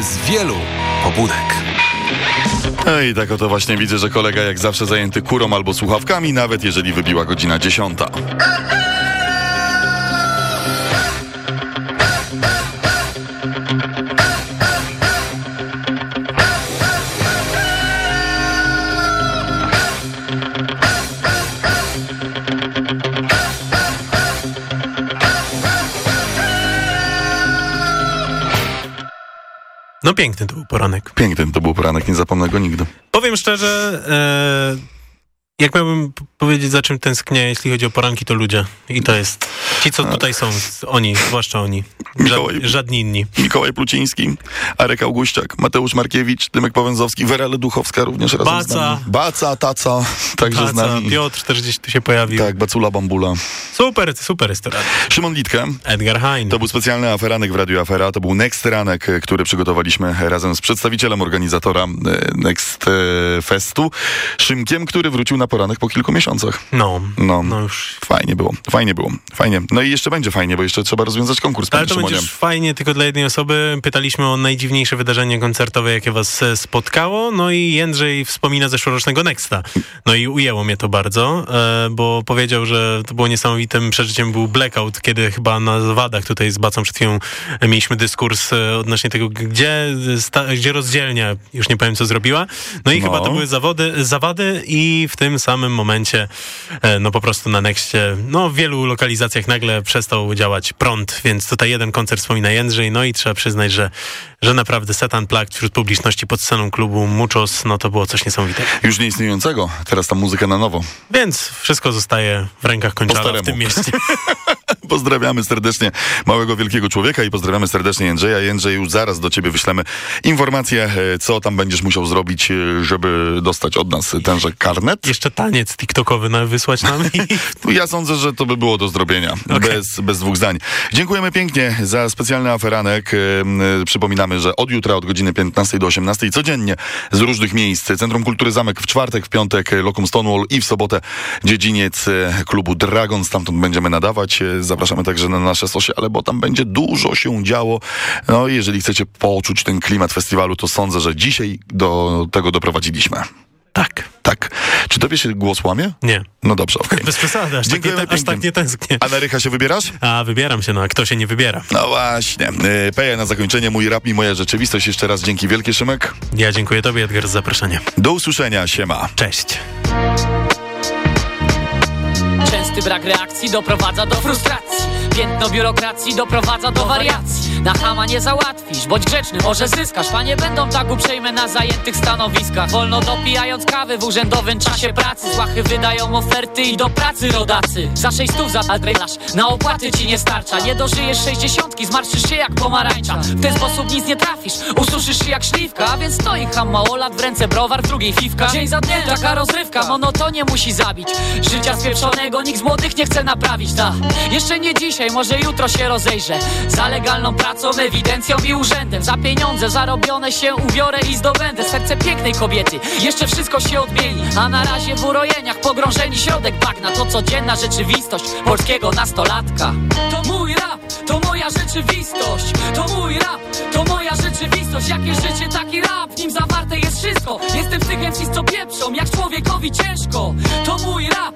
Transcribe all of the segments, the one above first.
z wielu pobudek. Ej, tak oto właśnie widzę, że kolega jak zawsze zajęty kurą albo słuchawkami, nawet jeżeli wybiła godzina dziesiąta. No piękny to był poranek. Piękny to był poranek, nie zapomnę go nigdy. Powiem szczerze, e, jak miałbym powiedzieć, za czym tęsknię, jeśli chodzi o poranki, to ludzie. I to jest ci, co tutaj są, oni, zwłaszcza oni. Mikołaj. Żad, żadni inni. Mikołaj Pluciński, Arek Auguściak, Mateusz Markiewicz, Dymek Pawęzowski, Wera Leduchowska również razem z Baca. nami. Baca, Taca, także z Taca, nami. Piotr też gdzieś tu się pojawił. Tak, Bacula Bambula. Super, super jest to radio. Szymon Litke, Edgar Hein. To był specjalny aferanek w Radiu Afera. To był Next Ranek, e, który przygotowaliśmy razem z przedstawicielem organizatora e, Next e, Festu, Szymkiem, który wrócił na poranek po kilku miesiącach. No, No, no już. fajnie było, fajnie było, fajnie. No i jeszcze będzie fajnie, bo jeszcze trzeba rozwiązać konkurs, Ale to będzie fajnie tylko dla jednej osoby. Pytaliśmy o najdziwniejsze wydarzenie koncertowe, jakie was spotkało. No i Jędrzej wspomina zeszłorocznego Nexta. No i ujęło mnie to bardzo, e, bo powiedział, że to było niesamowitym przeżyciem. Był blackout, kiedy chyba na wadach tutaj z Bacą przed chwilą mieliśmy dyskurs e, odnośnie tego, gdzie, gdzie rozdzielnia, już nie powiem co zrobiła. No i No. chyba to były zawody, zawady i w tym samym momencie e, no po prostu na Nexcie, no w wielu lokalizacjach nagle przestał działać prąd, więc tutaj jeden koncert wspomina Jędrzej, no i trzeba przyznać, że, że naprawdę set unplugged wśród publiczności pod sceną klubu Muchos, no to było coś niesamowitego. Już nieistniejącego, teraz ta muzyka na nowo. Więc wszystko zostaje w rękach Kończala w tym mieście. Pozdrawiamy serdecznie małego, wielkiego człowieka i pozdrawiamy serdecznie Jędrzeja. Jędrzej, już zaraz do ciebie wyślemy informację, e, co tam będziesz musiał zrobić, e, żeby dostać od nas tenże karnet. Jeszcze taniec tiktokowy na, wysłać nam Ja sądzę, że to by było do zrobienia, Okej. bez, bez dwóch zdań. Dziękujemy pięknie za specjalny aferanek. E, Przypominamy, że od jutra od godziny 15 do 18 codziennie z różnych miejsc. Centrum Kultury Zamek w czwartek, w piątek Lokum Stonewall i w sobotę dziedziniec klubu Dragon. Stamtąd będziemy nadawać. E, Zapraszamy także na nasze sociale, bo tam będzie dużo się działo. No i jeżeli chcecie poczuć ten klimat festiwalu, to sądzę, że dzisiaj do tego doprowadziliśmy. tak, Tak. Czy tobie się głos łamie? nie. No dobrze, okej. Bez przesady, aż tak, nie, aż tak nie tęsknię. A na Rycha się wybierasz? A wybieram się, no a kto się nie wybiera? No właśnie. Yy, Peja na zakończenie, mój rap i moja rzeczywistość. Jeszcze raz dzięki wielkie, Szymek. Ja dziękuję tobie, Edgar, za zaproszenie. Do usłyszenia, siema. Cześć. Częsty brak reakcji doprowadza do frustracji. Piętno biurokracji doprowadza do wariacji. Na chama nie załatwisz, bądź grzeczny, może zyskasz. Panie będą tak uprzejme na zajętych stanowiskach. Wolno dopijając kawy w urzędowym czasie pracy. Złachy wydają oferty i do pracy rodacy. Za sześć stów za adrenaż, na opłaty ci nie starcza. Nie dożyjesz sześćdziesiątki, zmarszysz się jak pomarańcza. W ten sposób nic nie trafisz, ususzysz się jak szlifka A więc stoi ham mało lat w ręce browar, w drugiej fifka. Dzień za dniem taka rozrywka, monotonie musi zabić. Życia spieprzonego nikt z młodych nie chce naprawić, ta. Jeszcze nie dzisiaj, może jutro się rozejrzę. Za legalną pracą, ewidencją i urzędem. Za pieniądze zarobione się ubiorę i zdobędę Serce pięknej kobiety, jeszcze wszystko się odmieni A na razie w urojeniach pogrążeni środek bagna. To codzienna rzeczywistość polskiego nastolatka. To mój rap, to moja rzeczywistość. To mój rap, to moja rzeczywistość. Jakie życie, taki rap, w nim zawarte jest wszystko. Jestem psychem cis, co pieprzą, jak człowiekowi ciężko. To mój rap,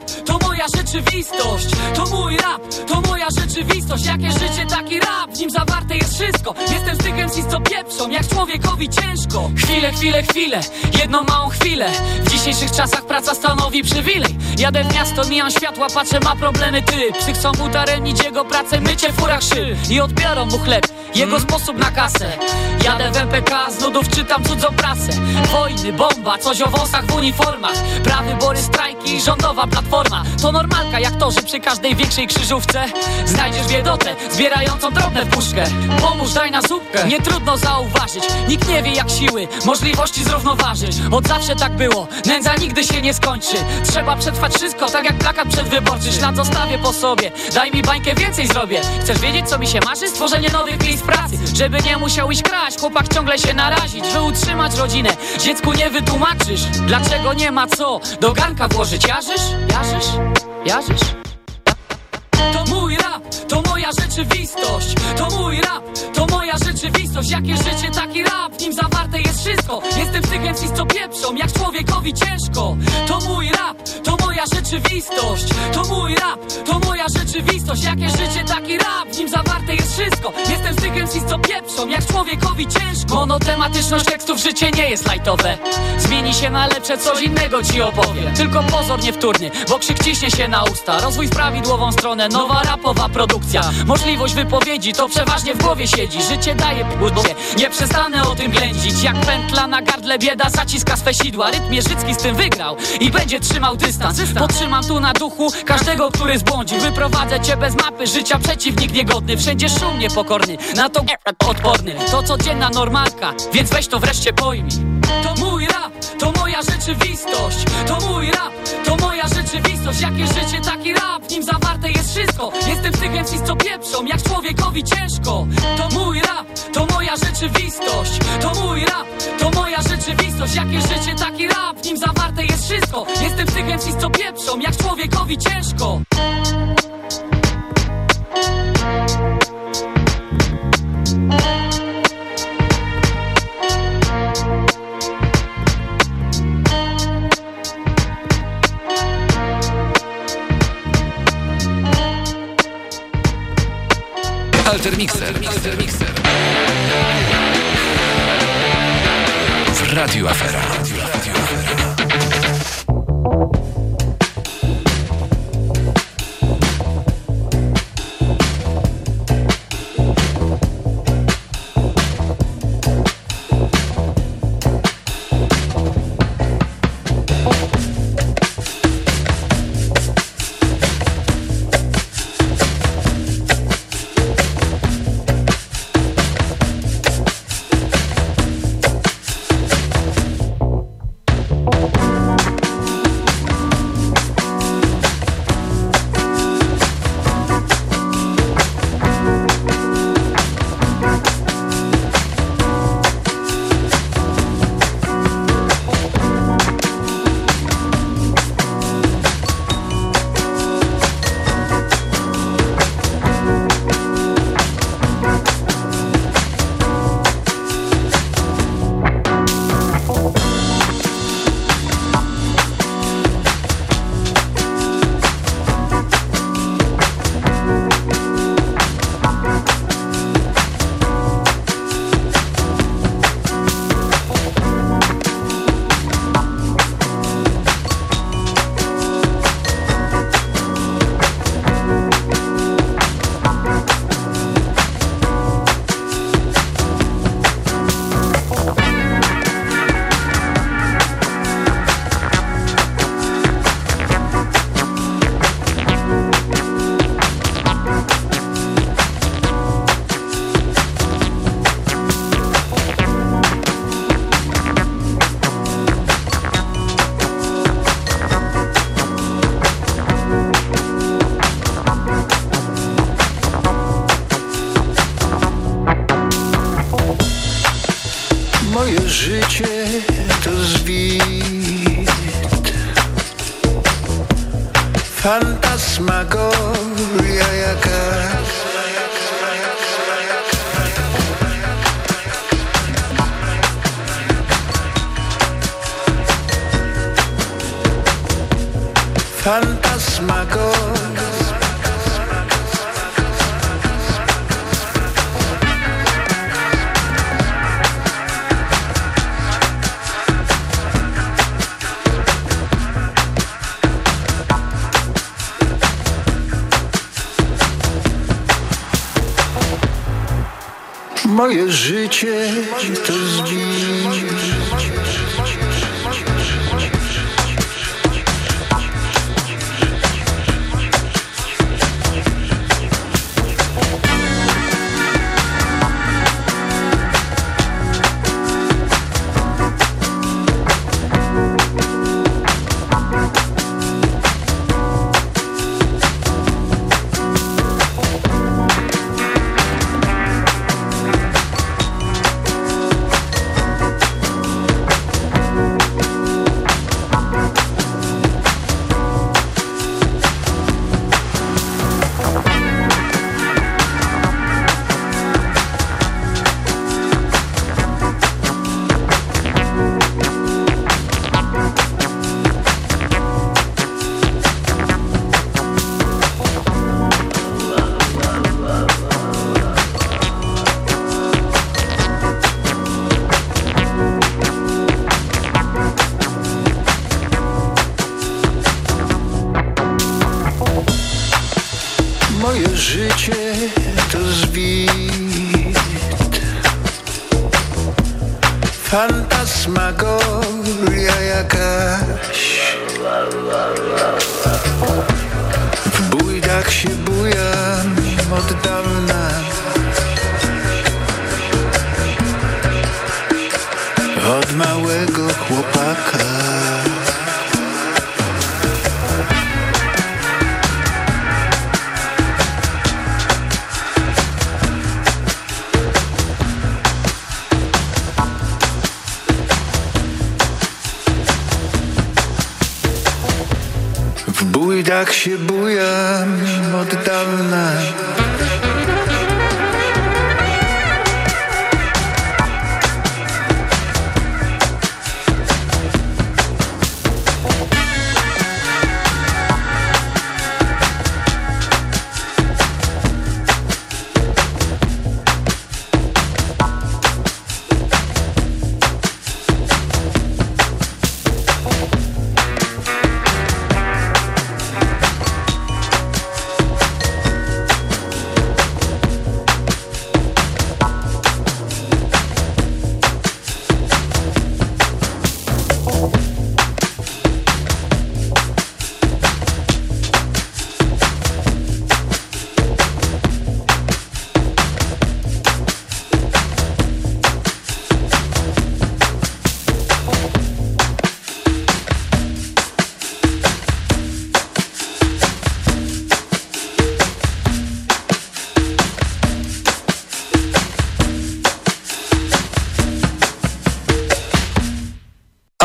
moja rzeczywistość To mój rap, to moja rzeczywistość Jakie życie, taki rap, w nim zawarte jest wszystko. Jestem psychem cis, co pieprzą, jak człowiekowi ciężko. Chwilę, chwilę, chwilę, jedną małą chwilę. W dzisiejszych czasach praca stanowi przywilej. Jadę w miasto, mijam światła, patrzę, ma problemy ty. Psy chcą udaremnić jego pracę, mycie w furach szyb. I odbiorą mu chleb, jego sposób na kasę. Jadę w MPK, z nudów czytam cudzą prasę. Wojny, bomba, coś o wąsach w uniformach. Prawybory, strajki, rządowa platforma. To normalka jak to, że przy każdej większej krzyżówce Znajdziesz biedotę, zbierającą drobne w puszkę. Pomóż, daj na zupkę, nie trudno zauważyć. Nikt nie wie jak siły, możliwości zrównoważyć. Od zawsze tak było, nędza nigdy się nie skończy. Trzeba przetrwać wszystko, tak jak plakat przedwyborczy. Ślad zostawię po sobie, daj mi bańkę, więcej zrobię. Chcesz wiedzieć co mi się marzy? Stworzenie nowych miejsc pracy. Żeby nie musiał iść kraść, chłopak ciągle się narazić By utrzymać rodzinę, dziecku nie wytłumaczysz Dlaczego nie ma co do garnka włożyć. Jarzysz? Jarzysz? Jarzysz? To mój rap, to moja rzeczywistość To mój rap, to moja rzeczywistość. Jakie życie, taki rap, w nim zawarte jest wszystko. Jestem stykiem z co pieprzą, jak człowiekowi ciężko. To mój rap, to moja rzeczywistość To mój rap, to moja rzeczywistość. Jakie życie, taki rap, w nim zawarte jest wszystko. Jestem stykiem z co pieprzą, jak człowiekowi ciężko. Monotematyczność tekstów, życie nie jest lajtowe. Zmieni się na lepsze, coś innego ci opowiem. Tylko pozor niewtórny, bo krzyk ciśnie się na usta. Rozwój w prawidłową stronę, nowa rapowa produkcja Możliwość wypowiedzi, to przeważnie w głowie siedzi. Życie daje płucie, nie przestanę o tym ględzić. Jak pętla na gardle bieda zaciska swe sidła. Rytm Jerzycki z tym wygrał i będzie trzymał dystans. Podtrzymam tu na duchu każdego, który zbłądzi Wyprowadzę cię bez mapy życia, przeciwnik niegodny. Wszędzie szum niepokorny, na to odporny. To codzienna normalka, więc weź to wreszcie pojmij To mój rap, to moja rzeczywistość. To mój rap, to moja rzeczywistość. Jakie życie, taki rap, w nim zawarte jest wszystko. Jestem stykiem co pieprzą, jak człowiekowi ciężko. To mój rap, to moja rzeczywistość. To mój rap, to moja rzeczywistość. Jakie życie, taki rap, w nim zawarte jest wszystko. Jestem stykiem co pieprzą, jak człowiekowi ciężko Alter Mixer. Alter Mixer. W Radio Afera.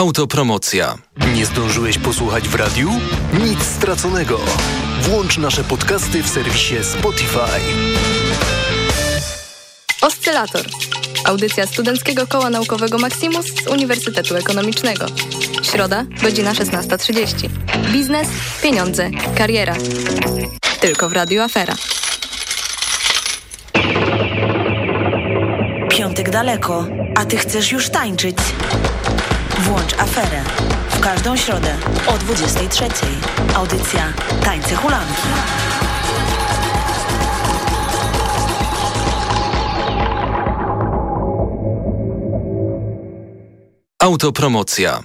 Autopromocja. Nie zdążyłeś posłuchać w radiu? Nic straconego. Włącz nasze podcasty w serwisie Spotify. Oscylator. Audycja Studenckiego Koła Naukowego Maximus z Uniwersytetu Ekonomicznego. Środa, godzina 16.30. Biznes, pieniądze, kariera. Tylko w Radiu Afera. Piątek daleko, a ty chcesz już tańczyć. Włącz aferę. W każdą środę o 23. Audycja Tańce Hulanki. Autopromocja.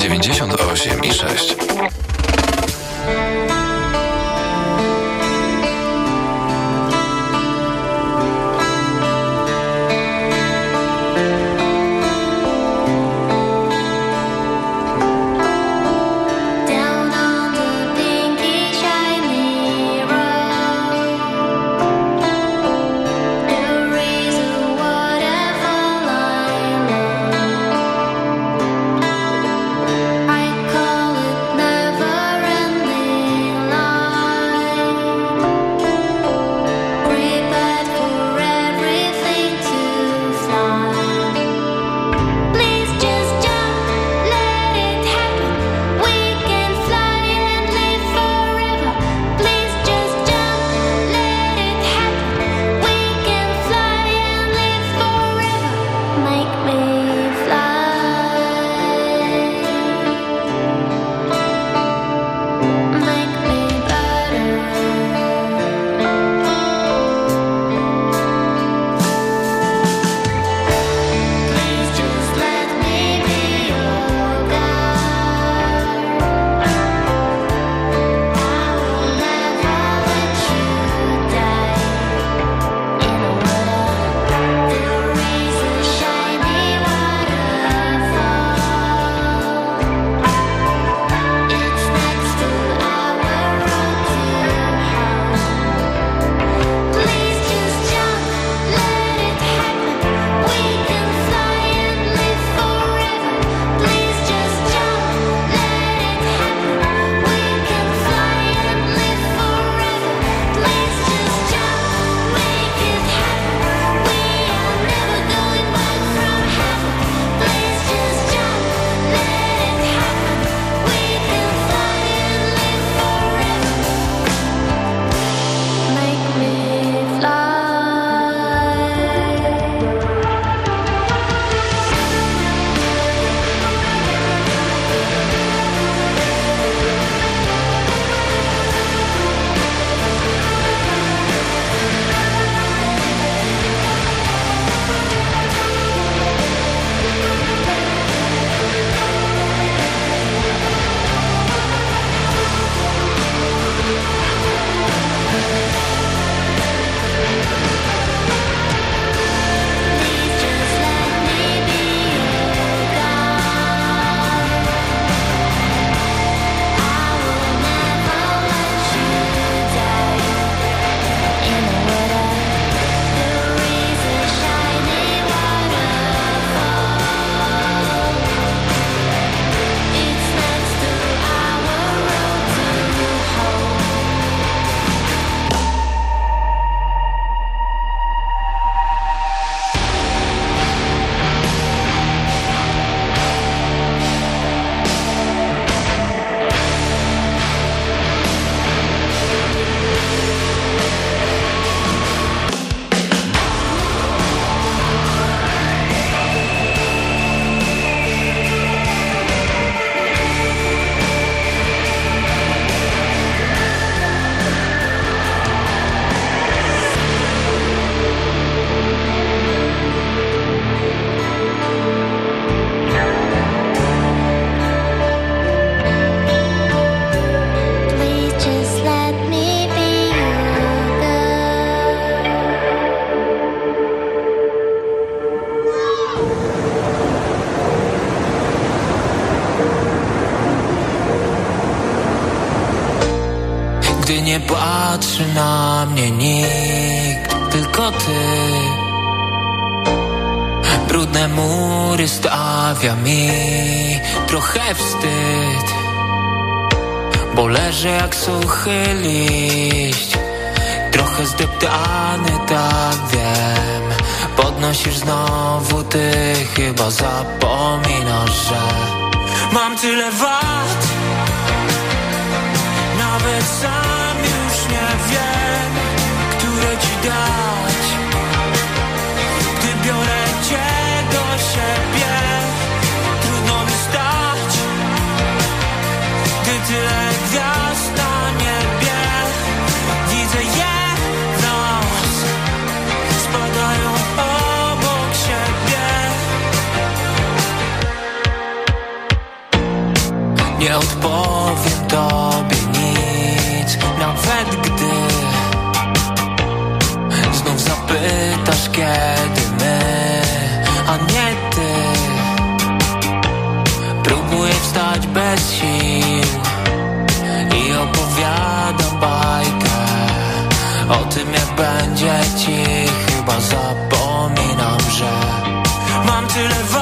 98 i 6. zapomina, że mam tyle wad. być, nawet gdy Znów zapytasz kiedy my, a nie ty. Próbuję wstać bez sił I opowiadam bajkę O tym jak będzie ci. Chyba zapominam, że Mam tyle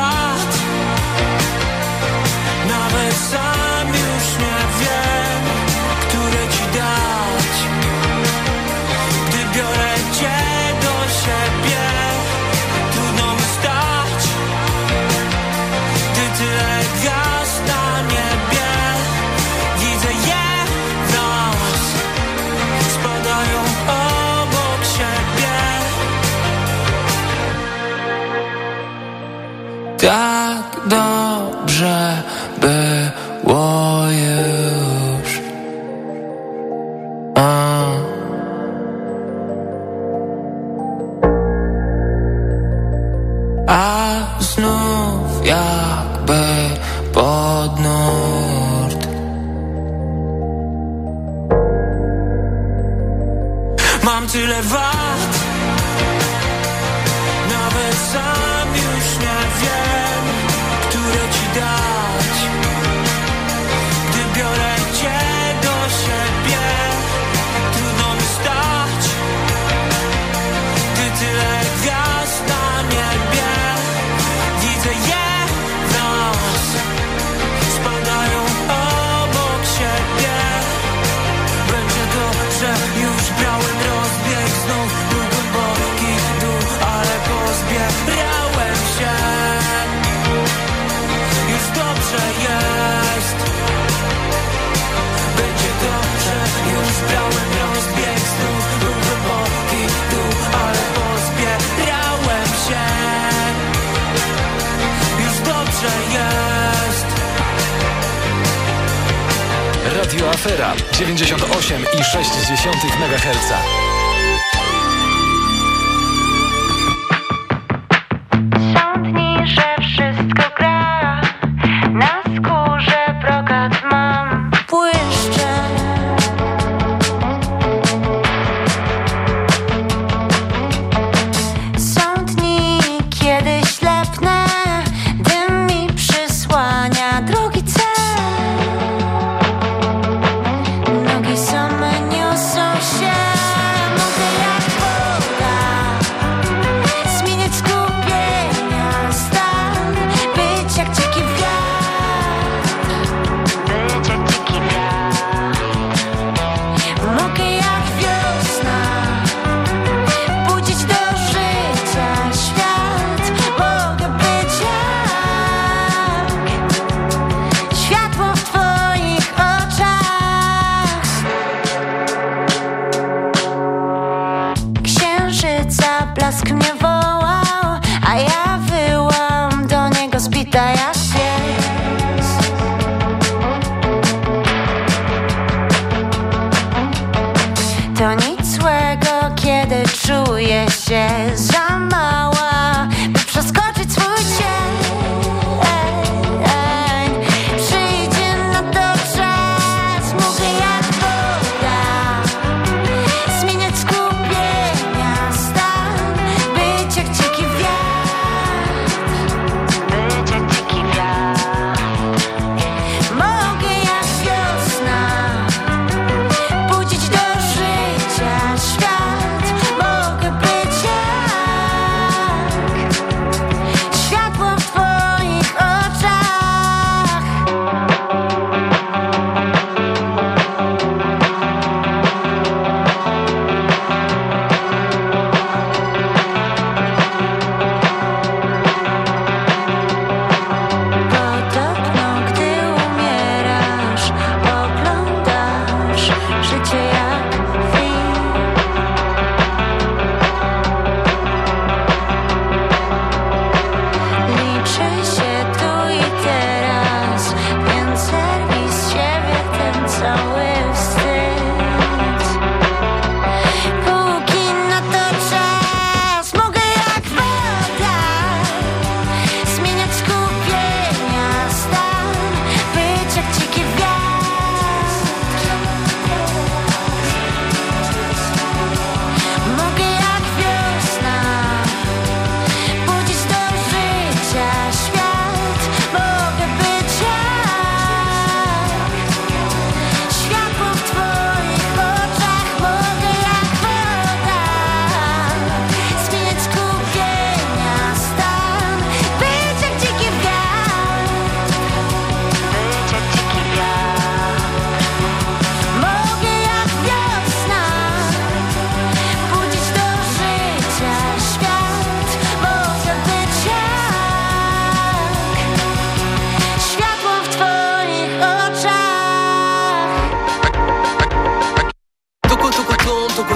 Afera 98,6 MHz.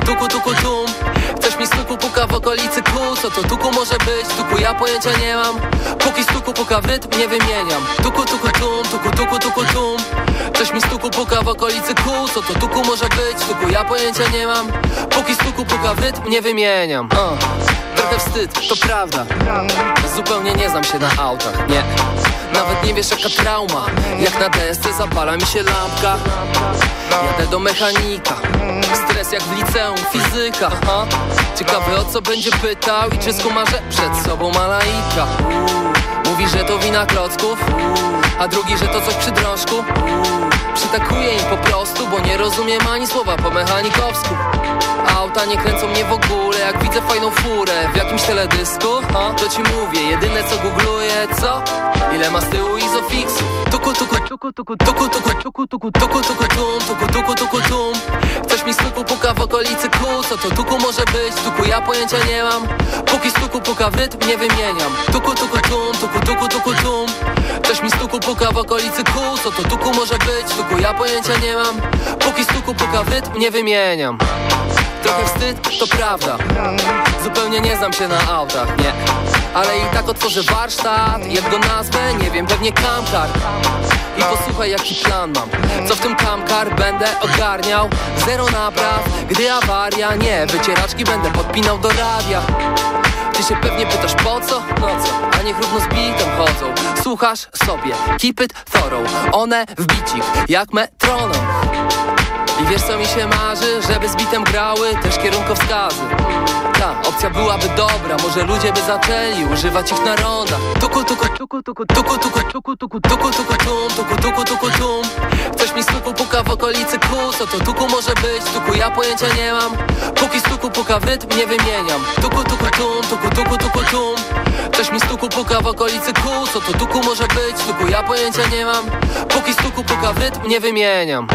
Tum. Ktoś mi stuku puka w okolicy kół Co to tuku może być? Tuku ja pojęcia nie mam. Póki stuku puka w rytm nie wymieniam. Tuku tuku tum, tuku tuku tuku tum. Ktoś mi stuku puka w okolicy kół Co to tuku może być? Tuku ja pojęcia nie mam. Póki stuku puka w rytm nie wymieniam. Uh. Trochę wstyd, to prawda. Zupełnie nie znam się na autach, nie Nawet nie wiesz jaka trauma. Jak na desce zapala mi się lampka. Jadę do mechanika. Stres jak w liceum, fizyka. Ha? Ciekawy o co będzie pytał I czy skumarze przed sobą ma laika Mówi, że to wina klocków A drugi, że to coś przy drążku. Przytakuję im po prostu, bo nie rozumiem ani słowa po mechanikowsku Auta nie kręcą mnie w ogóle Jak widzę fajną furę w jakimś teledysku ha? To ci mówię, jedyne co googluję, co? Ile ma z tyłu izofixu Tuku tuku tuku tuku tuku tuku tuku tuku tuku tuku tum tuku tuku tuku tum Ktoś mi stuku puka w okolicy kół Co to tuku może być? Tuku ja pojęcia nie mam Póki stuku puka w rytm nie wymieniam Tuku tuku tum tuku tuku tuku tum Ktoś mi stuku puka w okolicy kół Co to tuku może być? Tuku ja pojęcia nie mam Póki stuku puka w rytm nie wymieniam Trochę wstyd, to prawda. Zupełnie nie znam się na autach, nie. Ale i tak otworzę warsztat Jak go nazwę, nie wiem, pewnie Kamkar. I posłuchaj jaki plan mam. Co w tym Kamkar będę ogarniał? Zero napraw, gdy awaria Nie, wycieraczki będę podpinał do radia. Ty się pewnie pytasz po co? No co? A niech równo z bitem chodzą. Słuchasz sobie, keep it thorough. One w bicik, jak metronom i wiesz co mi się marzy? Żeby z bitem grały też kierunkowskazy Ta opcja byłaby dobra Może ludzie by zaczęli używać ich na ronda Tuku tuku tuku tuku tuku tuku tuku tuku tuku tuku tum tuku tuku tuku tum Ktoś mi stuku puka w okolicy kół Co to tuku może być? Tuku ja pojęcia nie mam Póki stuku puka w rytm nie wymieniam Tuku tuku tum tuku tuku tuku tum puka w okolicy kół Co to tuku może być? Tuku ja pojęcia nie mam. Póki stuku puka w rytm nie wymieniam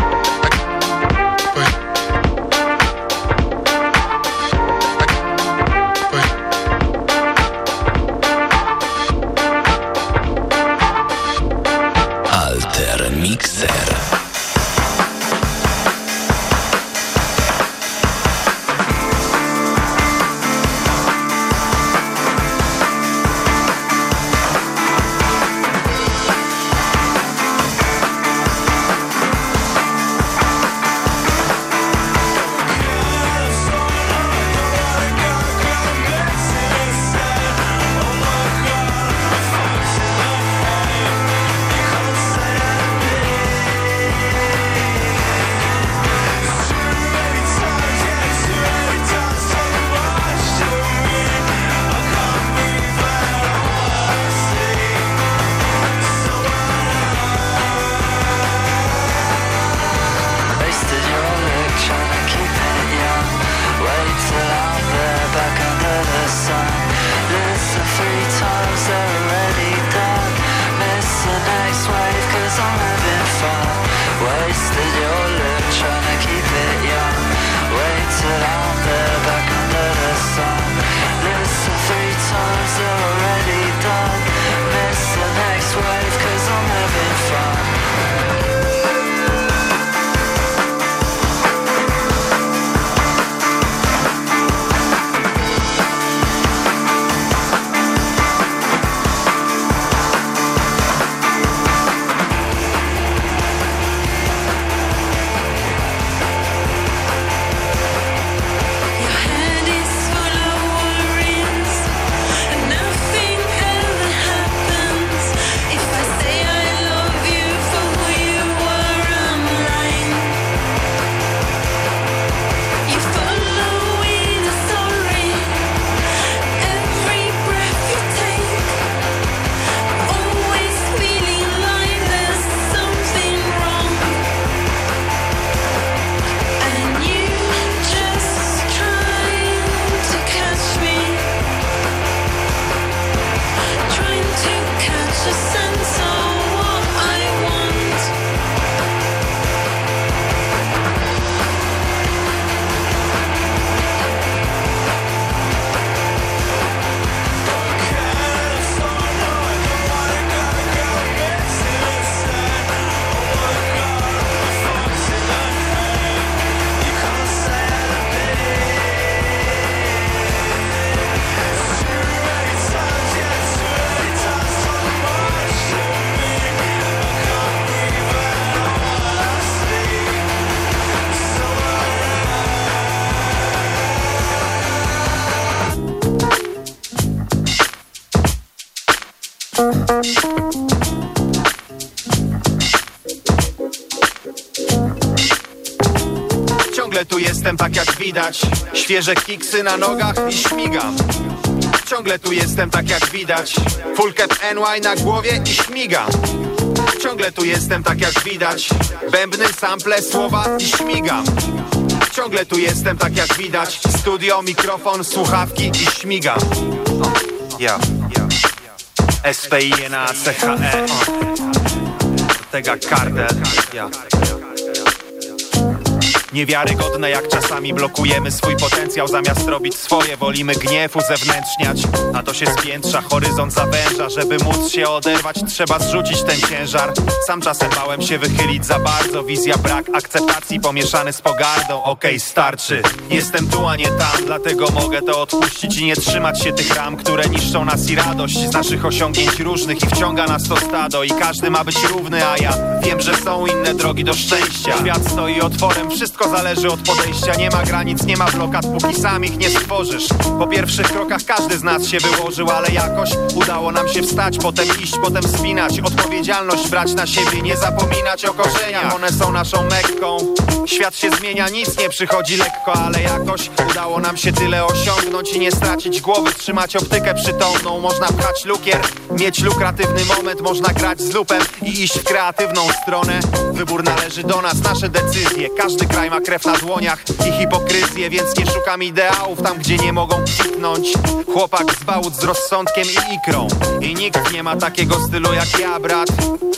widać. Świeże kiksy na nogach i śmigam. Ciągle tu jestem tak jak widać. Full cap NY na głowie i śmigam. Ciągle tu jestem tak jak widać. Bębny, sample, słowa i śmigam. Ciągle tu jestem tak jak widać. Studio, mikrofon, słuchawki i śmigam. Ja, ja S-P-I-N-A, C-H-E Ortega Cardel Ja Niewiarygodne jak czasami blokujemy swój potencjał. Zamiast robić swoje, wolimy gniew uzewnętrzniać. A to się spiętrza, horyzont zawęża. Żeby móc się oderwać, trzeba zrzucić ten ciężar. Sam czasem bałem się wychylić za bardzo. Wizja brak akceptacji pomieszany z pogardą. Okej, okay, starczy, jestem tu, a nie tam. Dlatego mogę to odpuścić i nie trzymać się tych ram Które niszczą nas i radość z naszych osiągnięć różnych I wciąga nas to stado. I każdy ma być równy A ja wiem, że są inne drogi do szczęścia. Świat stoi otworem, wszystko zależy od podejścia. Nie ma granic, nie ma blokad, póki sam ich nie stworzysz. Po pierwszych krokach każdy z nas się wyłożył Ale jakoś udało nam się wstać Potem iść, potem spinać Odpowiedzialność brać na siebie, nie zapominać o korzeniach. One są naszą mekką Świat się zmienia, nic nie przychodzi lekko Ale jakoś udało nam się tyle osiągnąć I nie stracić głowy, trzymać optykę przytomną. Można pchać lukier, mieć lukratywny moment Można grać z lupem i iść w kreatywną stronę. Wybór należy do nas, nasze decyzje. Każdy kraj ma krew na dłoniach i hipokryzję Więc nie szukam ideałów tam, gdzie nie mogą kwitnąć Chłopak z bałut z rozsądkiem i ikrą. I nikt nie ma takiego stylu jak ja, brat.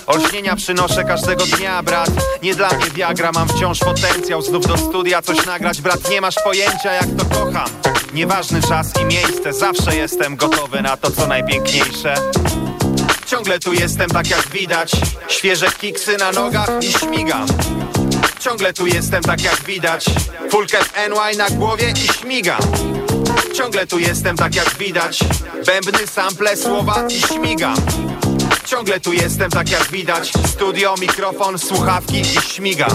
Olśnienia przynoszę każdego dnia, brat. Nie dla mnie Viagra, mam wciąż potencjał Znów do studia coś nagrać, brat Nie masz pojęcia jak to kocham. Nieważny czas i miejsce Zawsze jestem gotowy na to, co najpiękniejsze. Ciągle tu jestem tak jak widać. Świeże kiksy na nogach i śmigam. Ciągle tu jestem tak jak widać. Full cap NY na głowie i śmigam. Ciągle tu jestem tak jak widać. Bębny, sample, słowa i śmigam. Ciągle tu jestem tak jak widać. Studio, mikrofon, słuchawki i śmigam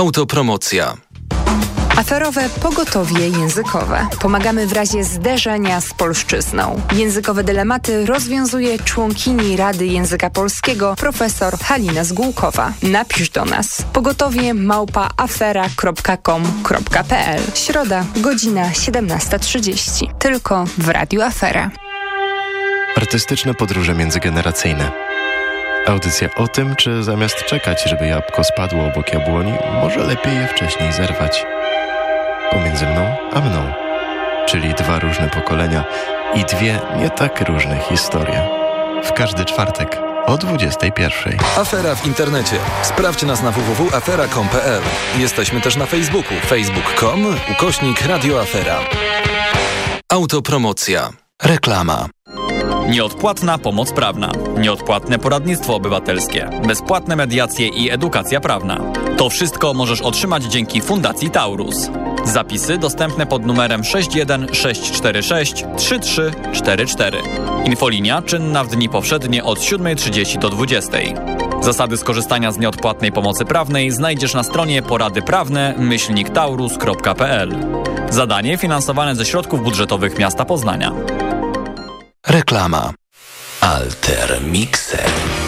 Autopromocja. Aferowe pogotowie językowe. Pomagamy w razie zderzenia z polszczyzną. Językowe dylematy rozwiązuje członkini Rady Języka Polskiego profesor Halina Zgółkowa. Napisz do nas pogotowie małpa afera.com.pl Środa, godzina 17.30. Tylko w Radiu Afera. Artystyczne podróże międzygeneracyjne. Audycja o tym, czy zamiast czekać, żeby jabłko spadło obok jabłoni, może lepiej je wcześniej zerwać. Pomiędzy mną a mną. Czyli dwa różne pokolenia i dwie nie tak różne historie. W każdy czwartek o 21. Afera w internecie. Sprawdź nas na www.afera.com.pl. Jesteśmy też na Facebooku. facebook.com ukośnik radioafera. Autopromocja. Reklama. Nieodpłatna pomoc prawna, nieodpłatne poradnictwo obywatelskie, bezpłatne mediacje i edukacja prawna. To wszystko możesz otrzymać dzięki Fundacji Taurus. Zapisy dostępne pod numerem 61646 3344. Infolinia czynna w dni powszednie od 7.30 do 20.00. Zasady skorzystania z nieodpłatnej pomocy prawnej znajdziesz na stronie poradyprawne-taurus.pl. Zadanie finansowane ze środków budżetowych miasta Poznania. Reklama. Alter Mixer.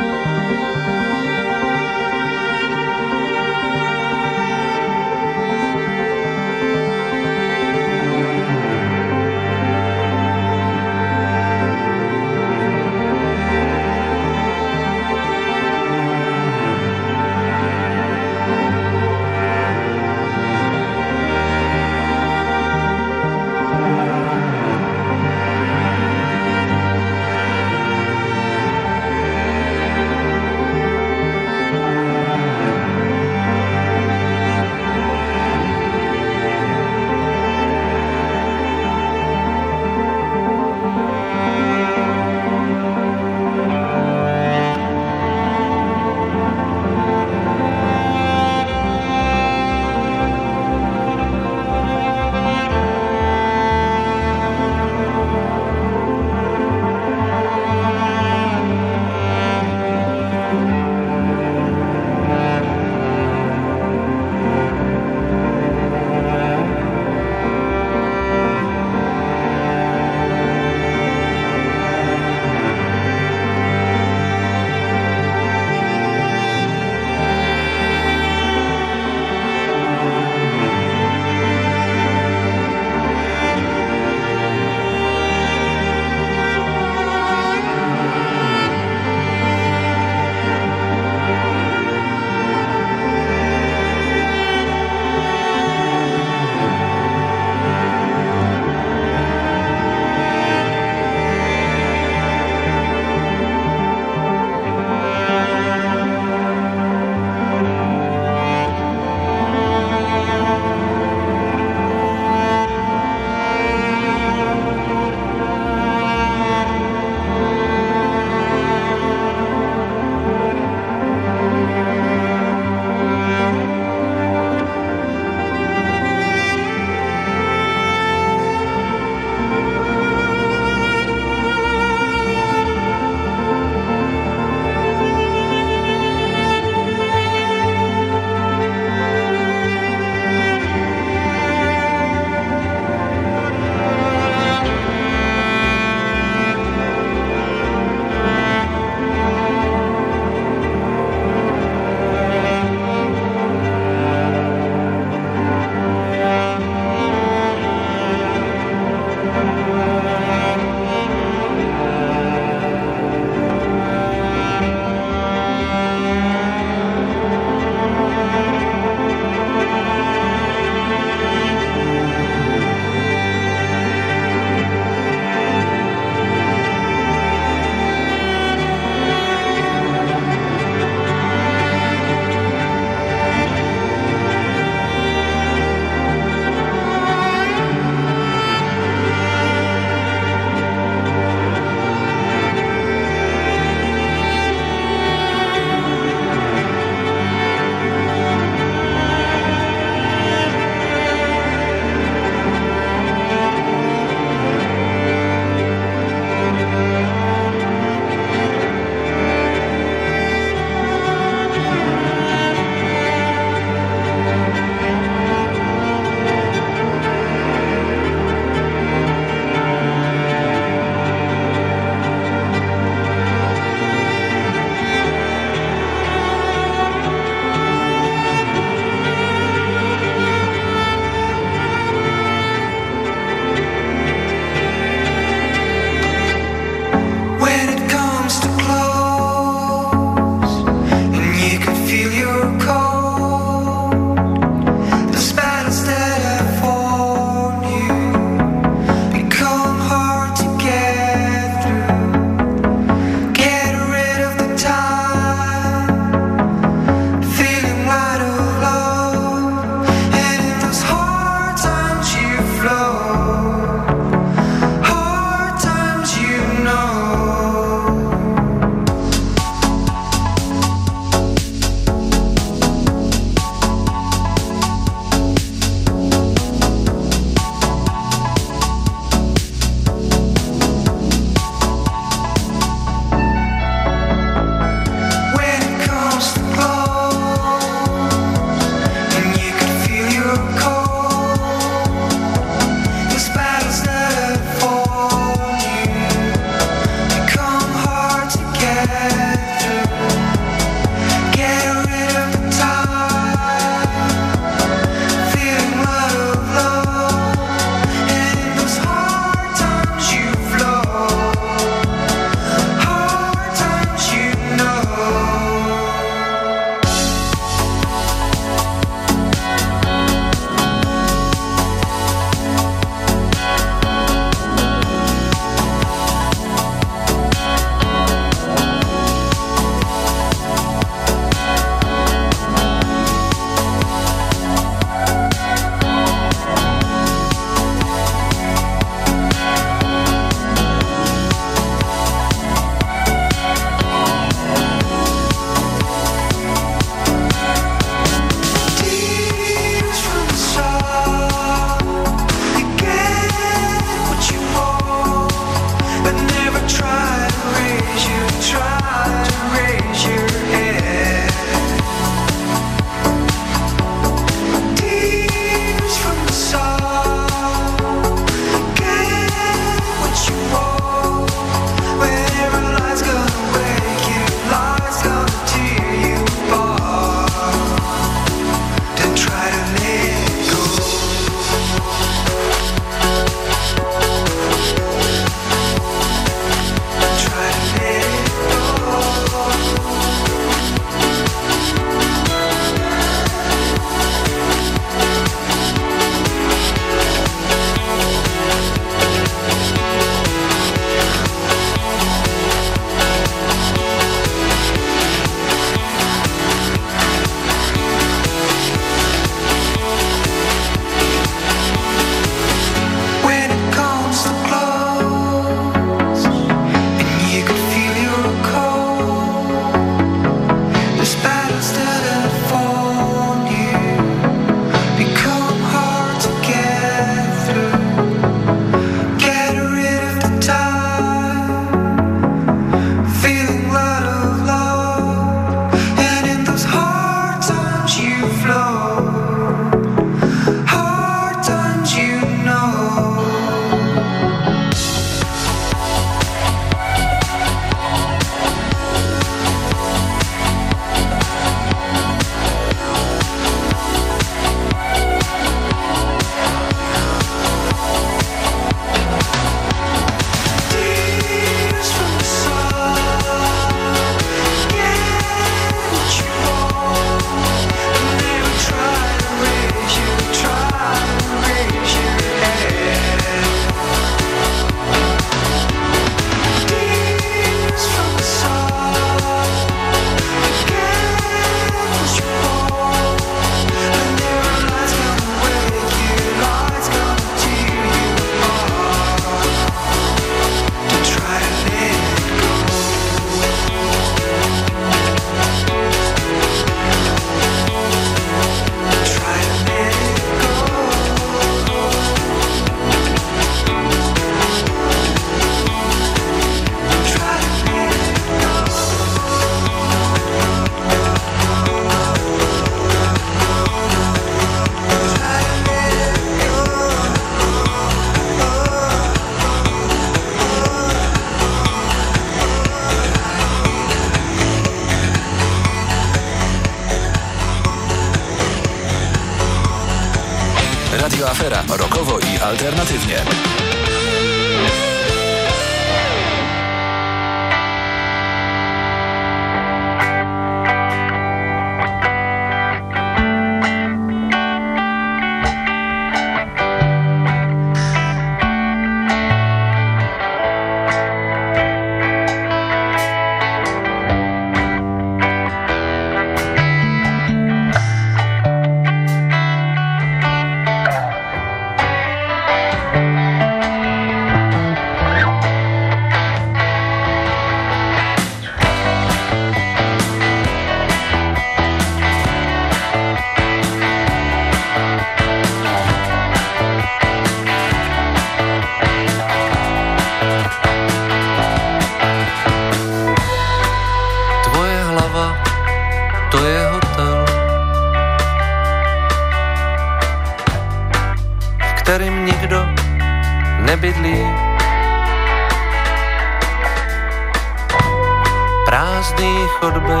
Prázdný chodby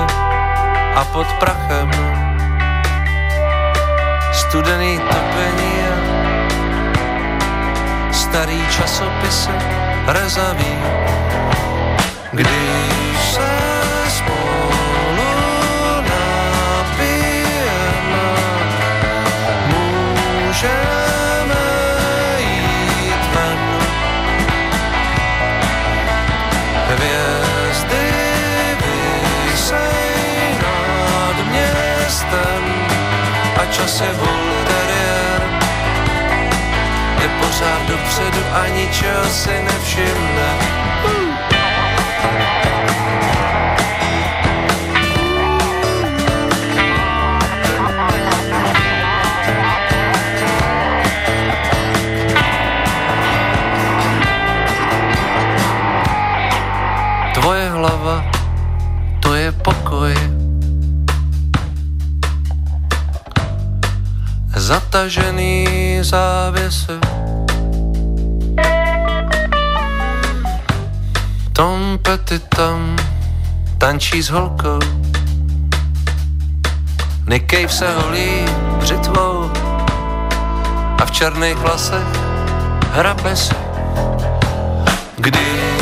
a pod prachem studený topení a starý časopisy rezaví. Když a čas je bulteriér. Je pořád dopředu a ničeho si nevšimne. Zatažený závěsy. Tom Petty tam tančí s holkou. Cave se holí břitvou a v černých vlasech hrabe. Když se spolu